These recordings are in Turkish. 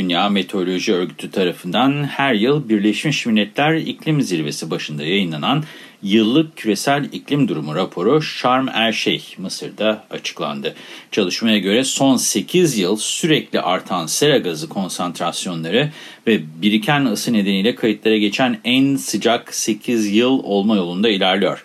Dünya Meteoroloji Örgütü tarafından her yıl Birleşmiş Milletler İklim Zirvesi başında yayınlanan yıllık küresel iklim durumu raporu Şarm El Şeyh, Mısır'da açıklandı. Çalışmaya göre son 8 yıl sürekli artan sera gazı konsantrasyonları ve biriken ısı nedeniyle kayıtlara geçen en sıcak 8 yıl olma yolunda ilerliyor.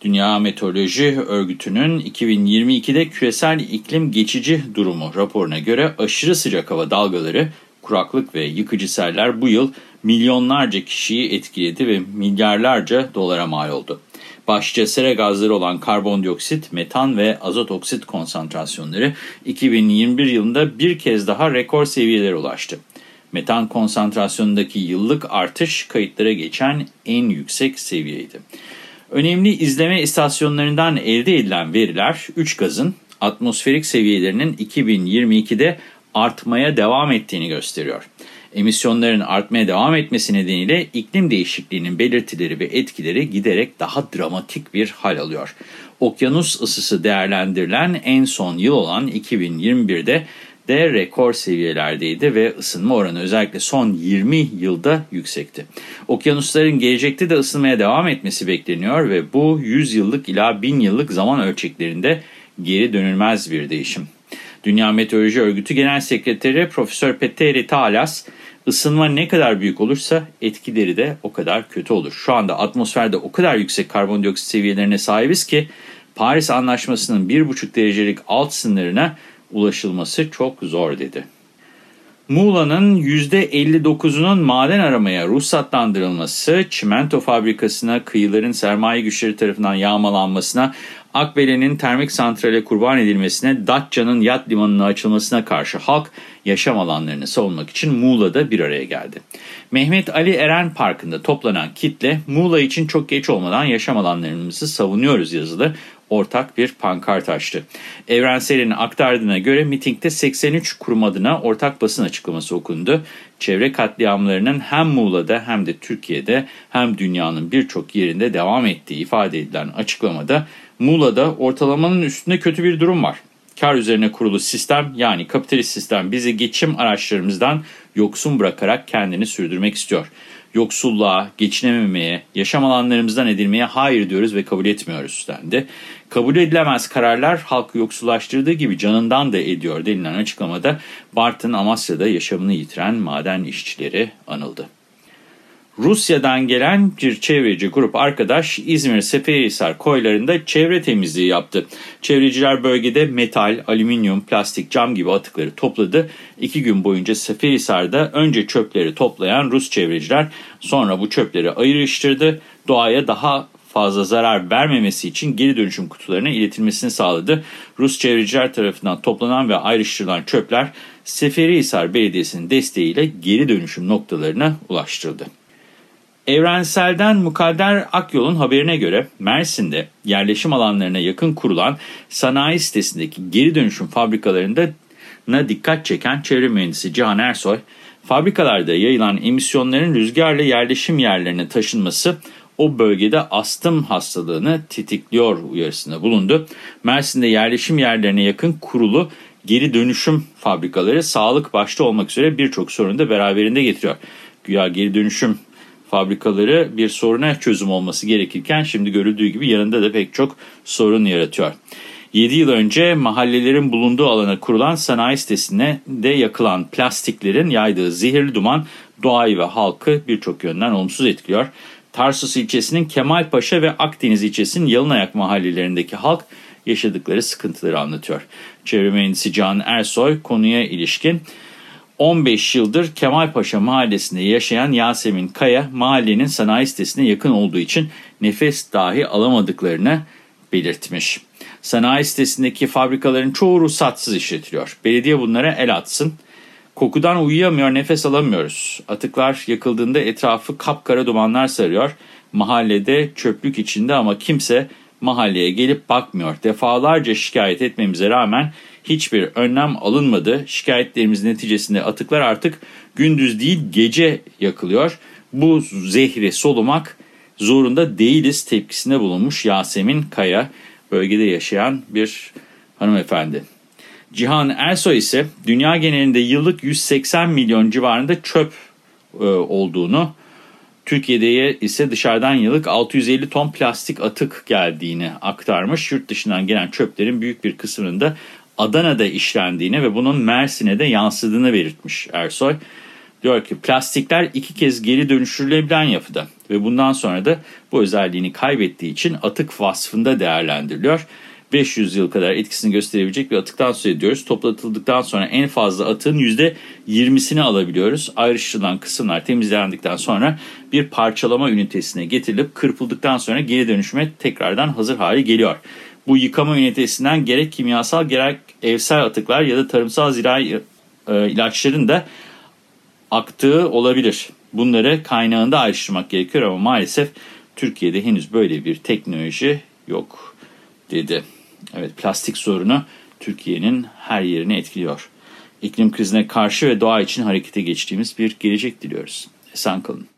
Dünya Meteoroloji Örgütü'nün 2022'de küresel iklim geçici durumu raporuna göre aşırı sıcak hava dalgaları, kuraklık ve yıkıcı seller bu yıl milyonlarca kişiyi etkiledi ve milyarlarca dolara mal oldu. Başça sera gazları olan karbondioksit, metan ve azot oksit konsantrasyonları 2021 yılında bir kez daha rekor seviyelere ulaştı. Metan konsantrasyonundaki yıllık artış kayıtlara geçen en yüksek seviyeydi. Önemli izleme istasyonlarından elde edilen veriler 3 gazın atmosferik seviyelerinin 2022'de artmaya devam ettiğini gösteriyor. Emisyonların artmaya devam etmesi nedeniyle iklim değişikliğinin belirtileri ve etkileri giderek daha dramatik bir hal alıyor. Okyanus ısısı değerlendirilen en son yıl olan 2021'de de rekor seviyelerdeydi ve ısınma oranı özellikle son 20 yılda yüksekti. Okyanusların gelecekte de ısınmaya devam etmesi bekleniyor ve bu 100 yıllık ila 1000 yıllık zaman ölçeklerinde geri dönülmez bir değişim. Dünya Meteoroloji Örgütü Genel Sekreteri Profesör Petteri Talas, ısınma ne kadar büyük olursa etkileri de o kadar kötü olur. Şu anda atmosferde o kadar yüksek karbondioksit seviyelerine sahibiz ki Paris Anlaşması'nın 1,5 derecelik alt sınırına ulaşılması çok zor dedi. Muğla'nın %59'unun maden aramaya ruhsatlandırılması, çimento fabrikasına, kıyıların sermaye güçleri tarafından yağmalanmasına, Akbelen'in termik santrale kurban edilmesine, Datça'nın yat limanına açılmasına karşı halk yaşam alanlarını savunmak için Muğla'da bir araya geldi. Mehmet Ali Eren Parkı'nda toplanan kitle Muğla için çok geç olmadan yaşam alanlarımızı savunuyoruz yazılı ortak bir pankart açtı. Evrensel'in aktardığına göre mitingde 83 kurum adına ortak basın açıklaması okundu. Çevre katliamlarının hem Muğla'da hem de Türkiye'de hem dünyanın birçok yerinde devam ettiği ifade edilen açıklamada Muğla'da ortalamanın üstünde kötü bir durum var. Kar üzerine kurulu sistem yani kapitalist sistem bizi geçim araçlarımızdan yoksun bırakarak kendini sürdürmek istiyor yoksulluğa, geçinememeye, yaşam alanlarımızdan edilmeye hayır diyoruz ve kabul etmiyoruz dendi. Kabul edilemez kararlar halkı yoksullaştırdığı gibi canından da ediyor denilen açıklamada Bartın Amasya'da yaşamını yitiren maden işçileri anıldı. Rusya'dan gelen bir çevreci grup arkadaş İzmir Seferihisar koylarında çevre temizliği yaptı. Çevreciler bölgede metal, alüminyum, plastik, cam gibi atıkları topladı. İki gün boyunca Seferihisar'da önce çöpleri toplayan Rus çevreciler sonra bu çöpleri ayrıştırdı. Doğaya daha fazla zarar vermemesi için geri dönüşüm kutularına iletilmesini sağladı. Rus çevreciler tarafından toplanan ve ayrıştırılan çöpler Seferihisar Belediyesi'nin desteğiyle geri dönüşüm noktalarına ulaştırıldı. Evrensel'den Mukadder Akyol'un haberine göre Mersin'de yerleşim alanlarına yakın kurulan sanayi sitesindeki geri dönüşüm fabrikalarında dikkat çeken çevre mühendisi Cihan Ersoy, fabrikalarda yayılan emisyonların rüzgarla yerleşim yerlerine taşınması o bölgede astım hastalığını tetikliyor uyarısında bulundu. Mersin'de yerleşim yerlerine yakın kurulu geri dönüşüm fabrikaları sağlık başta olmak üzere birçok sorunu da beraberinde getiriyor. Güya geri dönüşüm fabrikaları bir soruna çözüm olması gerekirken şimdi görüldüğü gibi yanında da pek çok sorun yaratıyor. 7 yıl önce mahallelerin bulunduğu alana kurulan sanayi sitesine de yakılan plastiklerin yaydığı zehirli duman doğayı ve halkı birçok yönden olumsuz etkiliyor. Tarsus ilçesinin Kemalpaşa ve Akdeniz ilçesinin Yalınayak mahallelerindeki halk yaşadıkları sıkıntıları anlatıyor. Çevre mühendisi Can Ersoy konuya ilişkin 15 yıldır Kemalpaşa mahallesinde yaşayan Yasemin Kaya mahallenin sanayi sitesine yakın olduğu için nefes dahi alamadıklarını belirtmiş. Sanayi sitesindeki fabrikaların çoğu ruhsatsız işletiliyor. Belediye bunlara el atsın. Kokudan uyuyamıyor, nefes alamıyoruz. Atıklar yakıldığında etrafı kapkara dumanlar sarıyor. Mahallede çöplük içinde ama kimse mahalleye gelip bakmıyor. Defalarca şikayet etmemize rağmen hiçbir önlem alınmadı. Şikayetlerimiz neticesinde atıklar artık gündüz değil gece yakılıyor. Bu zehri solumak zorunda değiliz tepkisinde bulunmuş Yasemin Kaya, bölgede yaşayan bir hanımefendi. Cihan Ersoy ise dünya genelinde yıllık 180 milyon civarında çöp e, olduğunu, Türkiye'de ise dışarıdan yıllık 650 ton plastik atık geldiğini aktarmış. Yurt dışından gelen çöplerin büyük bir kısmının da Adana'da işlendiğini ve bunun Mersin'e de yansıdığını belirtmiş Ersoy. Diyor ki plastikler iki kez geri dönüştürülebilen yapıda ve bundan sonra da bu özelliğini kaybettiği için atık vasfında değerlendiriliyor. 500 yıl kadar etkisini gösterebilecek bir atıktan söz ediyoruz. Toplatıldıktan sonra en fazla atığın %20'sini alabiliyoruz. Ayrıştırılan kısımlar temizlendikten sonra bir parçalama ünitesine getirilip kırpıldıktan sonra geri dönüşüme tekrardan hazır hale geliyor. Bu yıkama ünitesinden gerek kimyasal gerek evsel atıklar ya da tarımsal zirai e, ilaçların da aktığı olabilir. Bunları kaynağında ayrıştırmak gerekiyor ama maalesef Türkiye'de henüz böyle bir teknoloji yok dedi. Evet plastik sorunu Türkiye'nin her yerini etkiliyor. İklim krizine karşı ve doğa için harekete geçtiğimiz bir gelecek diliyoruz. Esen kalın.